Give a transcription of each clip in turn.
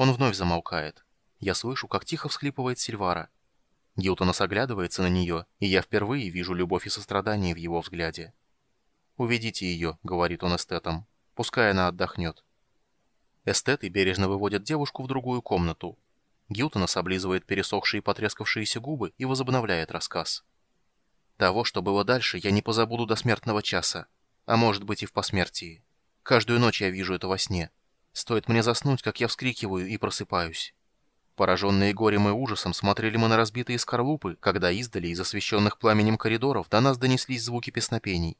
Он вновь замолкает. Я слышу, как тихо всхлипывает Сильвара. Гилтонос оглядывается на нее, и я впервые вижу любовь и сострадание в его взгляде. «Уведите ее», — говорит он эстетам. «Пускай она отдохнет». Эстеты бережно выводят девушку в другую комнату. Гилтонос облизывает пересохшие и потрескавшиеся губы и возобновляет рассказ. «Того, что было дальше, я не позабуду до смертного часа. А может быть и в посмертии. Каждую ночь я вижу это во сне. Стоит мне заснуть, как я вскрикиваю и просыпаюсь». Пораженные горем и ужасом смотрели мы на разбитые скорлупы, когда издали из освещенных пламенем коридоров до нас донеслись звуки песнопений.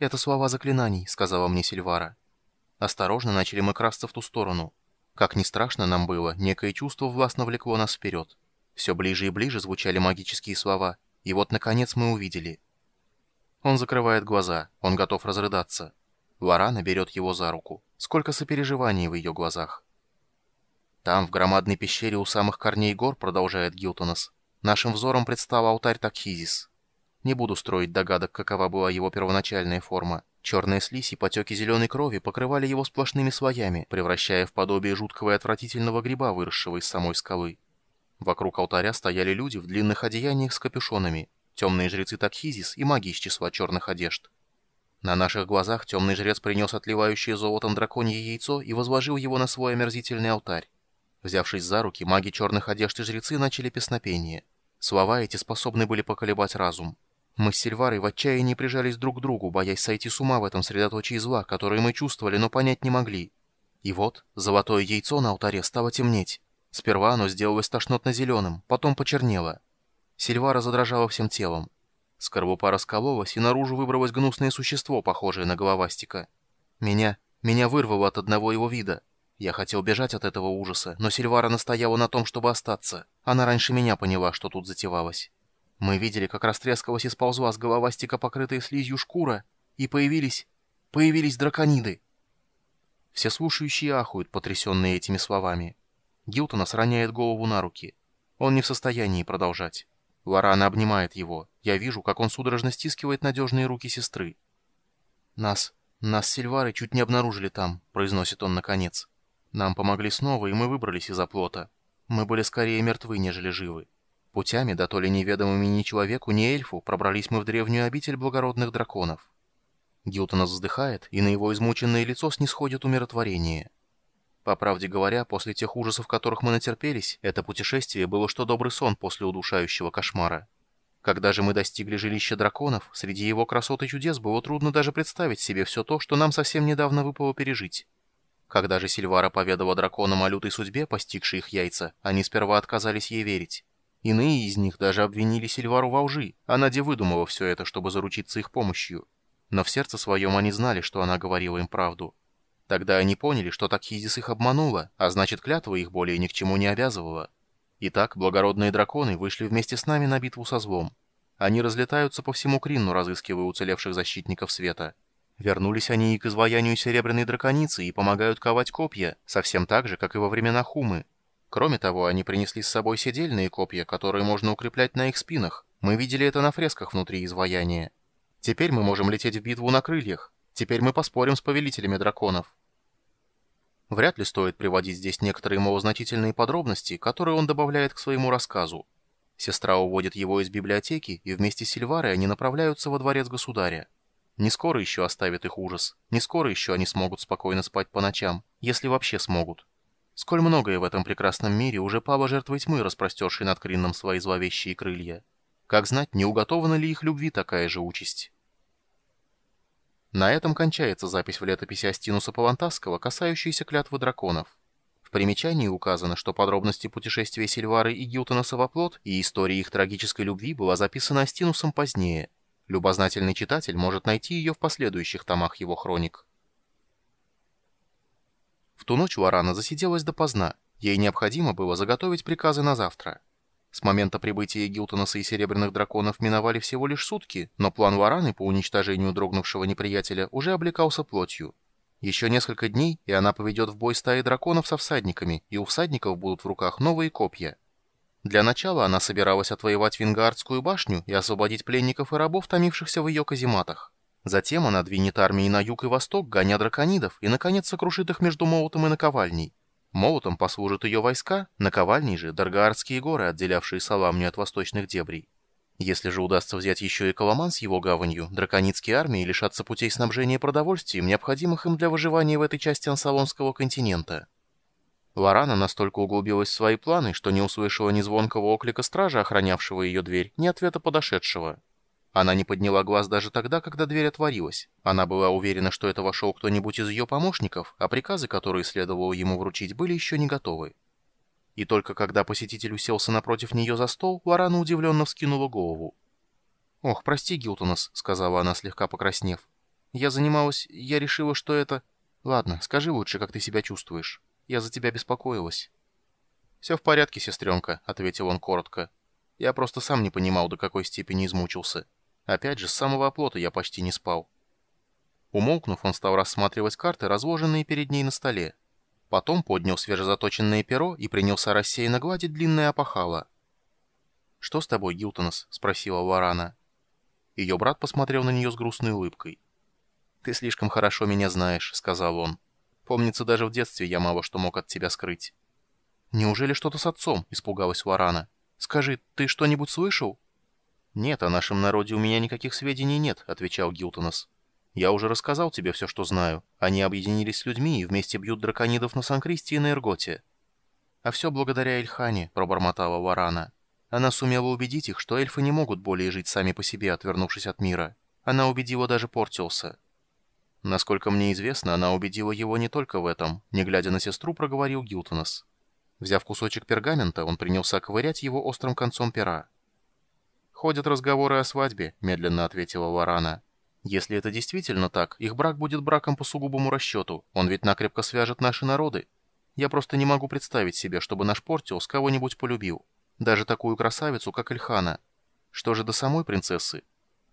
«Это слова заклинаний», — сказала мне Сильвара. Осторожно начали мы красться в ту сторону. Как ни страшно нам было, некое чувство властно влекло нас вперед. Все ближе и ближе звучали магические слова, и вот, наконец, мы увидели. Он закрывает глаза, он готов разрыдаться. Лорана берет его за руку. Сколько сопереживаний в ее глазах. Там, в громадной пещере у самых корней гор, продолжает Гилтонос, нашим взором предстал алтарь Такхизис. Не буду строить догадок, какова была его первоначальная форма. Черная слизь и потеки зеленой крови покрывали его сплошными слоями, превращая в подобие жуткого и отвратительного гриба, выросшего из самой скалы. Вокруг алтаря стояли люди в длинных одеяниях с капюшонами, темные жрецы Такхизис и маги из числа черных одежд. На наших глазах темный жрец принес отливающее золотом драконье яйцо и возложил его на свой омерзительный алтарь. Взявшись за руки, маги черных одежд и жрецы начали песнопение. Слова эти способны были поколебать разум. Мы с Сильварой в отчаянии прижались друг к другу, боясь сойти с ума в этом средоточии зла, которое мы чувствовали, но понять не могли. И вот золотое яйцо на алтаре стало темнеть. Сперва оно сделалось тошнотно-зеленым, потом почернело. Сильвара задрожала всем телом. Скорлупа раскололась, и наружу выбралось гнусное существо, похожее на головастика. Меня, меня вырвало от одного его вида. Я хотел бежать от этого ужаса, но Сильвара настояла на том, чтобы остаться. Она раньше меня поняла, что тут затевалось. Мы видели, как растрескалась и сползла с головастика покрытая слизью шкура, и появились... появились дракониды. Все слушающие ахуют, потрясенные этими словами. Гилтонос роняет голову на руки. Он не в состоянии продолжать. Лорана обнимает его. Я вижу, как он судорожно стискивает надежные руки сестры. «Нас... нас Сильвары чуть не обнаружили там», — произносит он наконец. Нам помогли снова, и мы выбрались из оплота. Мы были скорее мертвы, нежели живы. Путями, да то ли неведомыми ни человеку, ни эльфу, пробрались мы в древнюю обитель благородных драконов. Гилтонос вздыхает, и на его измученное лицо снисходит умиротворение. По правде говоря, после тех ужасов, которых мы натерпелись, это путешествие было что добрый сон после удушающего кошмара. Когда же мы достигли жилища драконов, среди его красот и чудес было трудно даже представить себе все то, что нам совсем недавно выпало пережить. Когда же Сильвара поведала драконам о лютой судьбе, постигшей их яйца, они сперва отказались ей верить. Иные из них даже обвинили Сильвару во лжи, она де выдумала все это, чтобы заручиться их помощью. Но в сердце своем они знали, что она говорила им правду. Тогда они поняли, что Такхизис их обманула, а значит клятва их более ни к чему не обязывала. Итак, благородные драконы вышли вместе с нами на битву со злом. Они разлетаются по всему Кринну, разыскивая уцелевших защитников света. Вернулись они и к изваянию серебряной драконицы и помогают ковать копья, совсем так же, как и во времена Хумы. Кроме того, они принесли с собой седельные копья, которые можно укреплять на их спинах. Мы видели это на фресках внутри изваяния. Теперь мы можем лететь в битву на крыльях. Теперь мы поспорим с повелителями драконов. Вряд ли стоит приводить здесь некоторые малозначительные подробности, которые он добавляет к своему рассказу. Сестра уводит его из библиотеки, и вместе с Сильварой они направляются во дворец государя. Не скоро еще оставит их ужас. Не скоро еще они смогут спокойно спать по ночам, если вообще смогут. Сколь многое в этом прекрасном мире уже пало жертвой тьмы, распростершей над Кринном свои зловещие крылья. Как знать, не уготована ли их любви такая же участь? На этом кончается запись в летописи Астинуса Павантасского, касающаяся клятвы драконов. В примечании указано, что подробности путешествия Сильвары и Гилтона в оплот и истории их трагической любви была записана Астинусом позднее – Любознательный читатель может найти ее в последующих томах его хроник. В ту ночь Лорана засиделась допоздна. Ей необходимо было заготовить приказы на завтра. С момента прибытия Гилтонаса и Серебряных Драконов миновали всего лишь сутки, но план Лораны по уничтожению дрогнувшего неприятеля уже облекался плотью. Еще несколько дней, и она поведет в бой стаи драконов со всадниками, и у всадников будут в руках новые копья. Для начала она собиралась отвоевать Вингардскую башню и освободить пленников и рабов, томившихся в ее казематах. Затем она двинет армии на юг и восток, гоня драконидов, и, наконец, сокрушит их между молотом и наковальней. Молотом послужат ее войска, наковальней же Даргаардские горы, отделявшие Саламню от восточных дебрей. Если же удастся взять еще и Коломан с его гаванью, драконицкие армии лишатся путей снабжения продовольствием, необходимых им для выживания в этой части ансалонского континента. Лорана настолько углубилась в свои планы, что не услышала ни звонкого оклика стража, охранявшего ее дверь, ни ответа подошедшего. Она не подняла глаз даже тогда, когда дверь отворилась. Она была уверена, что это вошел кто-нибудь из ее помощников, а приказы, которые следовало ему вручить, были еще не готовы. И только когда посетитель уселся напротив нее за стол, Лорана удивленно вскинула голову. «Ох, прости, Гилтонос», — сказала она, слегка покраснев. «Я занималась... Я решила, что это... Ладно, скажи лучше, как ты себя чувствуешь. Я за тебя беспокоилась». «Все в порядке, сестренка», — ответил он коротко. «Я просто сам не понимал, до какой степени измучился». Опять же, с самого оплота я почти не спал. Умолкнув, он стал рассматривать карты, разложенные перед ней на столе. Потом поднял свежезаточенное перо и принялся рассеянно гладить длинное опахало. «Что с тобой, Гилтонос?» — спросила Лорана. Ее брат посмотрел на нее с грустной улыбкой. «Ты слишком хорошо меня знаешь», — сказал он. «Помнится, даже в детстве я мало что мог от тебя скрыть». «Неужели что-то с отцом?» — испугалась Лорана. «Скажи, ты что-нибудь слышал?» «Нет, о нашем народе у меня никаких сведений нет», — отвечал Гилтонос. «Я уже рассказал тебе все, что знаю. Они объединились с людьми и вместе бьют драконидов на Санкристе и на Эрготе». «А все благодаря Эльхане», — пробормотала Варана. Она сумела убедить их, что эльфы не могут более жить сами по себе, отвернувшись от мира. Она убедила даже Портиуса. Насколько мне известно, она убедила его не только в этом, не глядя на сестру, проговорил Гилтонос. Взяв кусочек пергамента, он принялся ковырять его острым концом пера. «Ходят разговоры о свадьбе», — медленно ответила Варана. «Если это действительно так, их брак будет браком по сугубому расчету. Он ведь накрепко свяжет наши народы. Я просто не могу представить себе, чтобы наш Портиус кого-нибудь полюбил. Даже такую красавицу, как Эльхана. Что же до самой принцессы?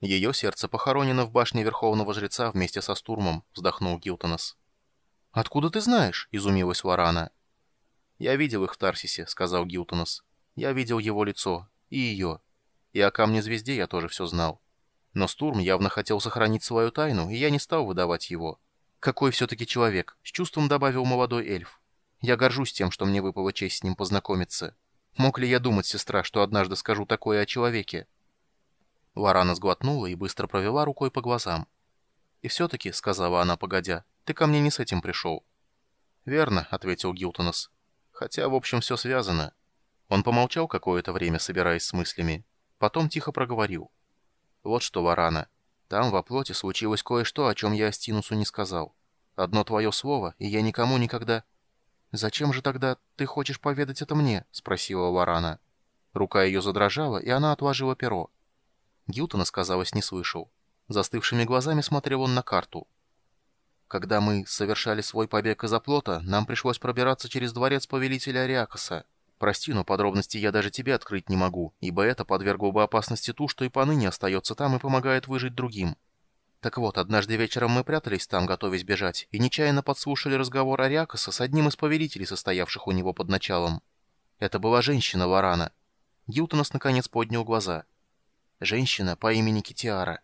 Ее сердце похоронено в башне Верховного Жреца вместе со Стурмом», — вздохнул Гилтонос. «Откуда ты знаешь?» — изумилась Варана. «Я видел их в Тарсисе», — сказал Гилтонос. «Я видел его лицо. И ее». И о камне-звезде я тоже все знал. Но Стурм явно хотел сохранить свою тайну, и я не стал выдавать его. Какой все-таки человек, с чувством добавил молодой эльф. Я горжусь тем, что мне выпала честь с ним познакомиться. Мог ли я думать, сестра, что однажды скажу такое о человеке? Лорана сглотнула и быстро провела рукой по глазам. «И все-таки», — сказала она, погодя, — «ты ко мне не с этим пришел». «Верно», — ответил Гилтонос. «Хотя, в общем, все связано». Он помолчал какое-то время, собираясь с мыслями. Потом тихо проговорил. «Вот что, Варана, там, во плоти, случилось кое-что, о чем я Астинусу не сказал. Одно твое слово, и я никому никогда...» «Зачем же тогда ты хочешь поведать это мне?» — спросила Варана. Рука ее задрожала, и она отложила перо. Гилтона, сказалось, не слышал. Застывшими глазами смотрел он на карту. «Когда мы совершали свой побег из оплота, нам пришлось пробираться через дворец повелителя Ариакоса. Прости, но подробности я даже тебе открыть не могу, ибо это подвергло бы опасности ту, что и поныне остается там и помогает выжить другим. Так вот, однажды вечером мы прятались там, готовясь бежать, и нечаянно подслушали разговор Ариакоса с одним из повелителей, состоявших у него под началом. Это была женщина Варана. Гилтонос наконец поднял глаза. Женщина по имени Китиара.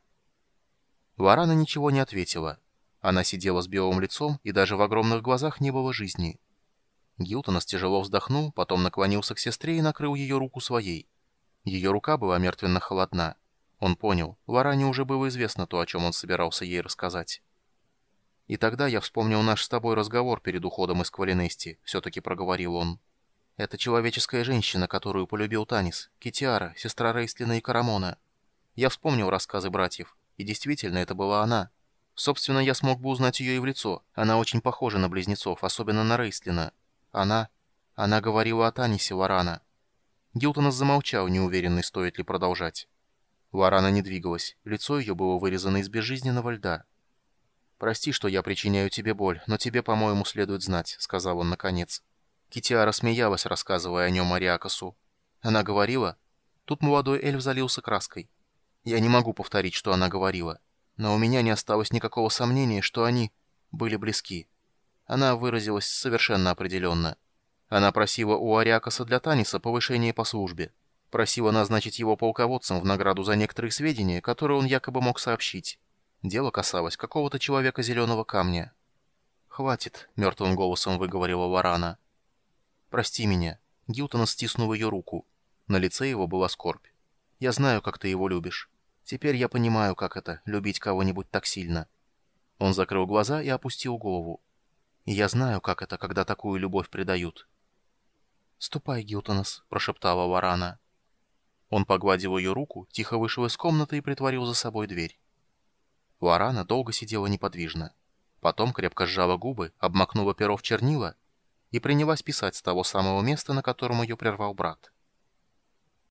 Варана ничего не ответила. Она сидела с белым лицом, и даже в огромных глазах не было жизни. Гилтонос тяжело вздохнул, потом наклонился к сестре и накрыл ее руку своей. Ее рука была мертвенно холодна. Он понял, Варане уже было известно то, о чем он собирался ей рассказать. «И тогда я вспомнил наш с тобой разговор перед уходом из Квалинести», — все-таки проговорил он. «Это человеческая женщина, которую полюбил Танис, Китиара, сестра Рейстлина и Карамона. Я вспомнил рассказы братьев, и действительно, это была она. Собственно, я смог бы узнать ее и в лицо. Она очень похожа на близнецов, особенно на Рейстлина. Она... Она говорила о Танисе Варана. Гилтонос замолчал, неуверенный, стоит ли продолжать. Варана не двигалась, лицо ее было вырезано из безжизненного льда. «Прости, что я причиняю тебе боль, но тебе, по-моему, следует знать», — сказал он наконец. Китиара смеялась, рассказывая о нем Ариакосу. Она говорила... Тут молодой эльф залился краской. Я не могу повторить, что она говорила, но у меня не осталось никакого сомнения, что они были близки. Она выразилась совершенно определенно. Она просила у Ариакаса для Таниса повышение по службе. Просила назначить его полководцем в награду за некоторые сведения, которые он якобы мог сообщить. Дело касалось какого-то человека зеленого камня. «Хватит», — мертвым голосом выговорила Варана. «Прости меня». Гилтон стиснул ее руку. На лице его была скорбь. «Я знаю, как ты его любишь. Теперь я понимаю, как это — любить кого-нибудь так сильно». Он закрыл глаза и опустил голову. «И я знаю, как это, когда такую любовь предают». «Ступай, Гилтонос», — прошептала Варана. Он погладил ее руку, тихо вышел из комнаты и притворил за собой дверь. Лорана долго сидела неподвижно. Потом крепко сжала губы, обмакнула перо в чернила и принялась писать с того самого места, на котором ее прервал брат.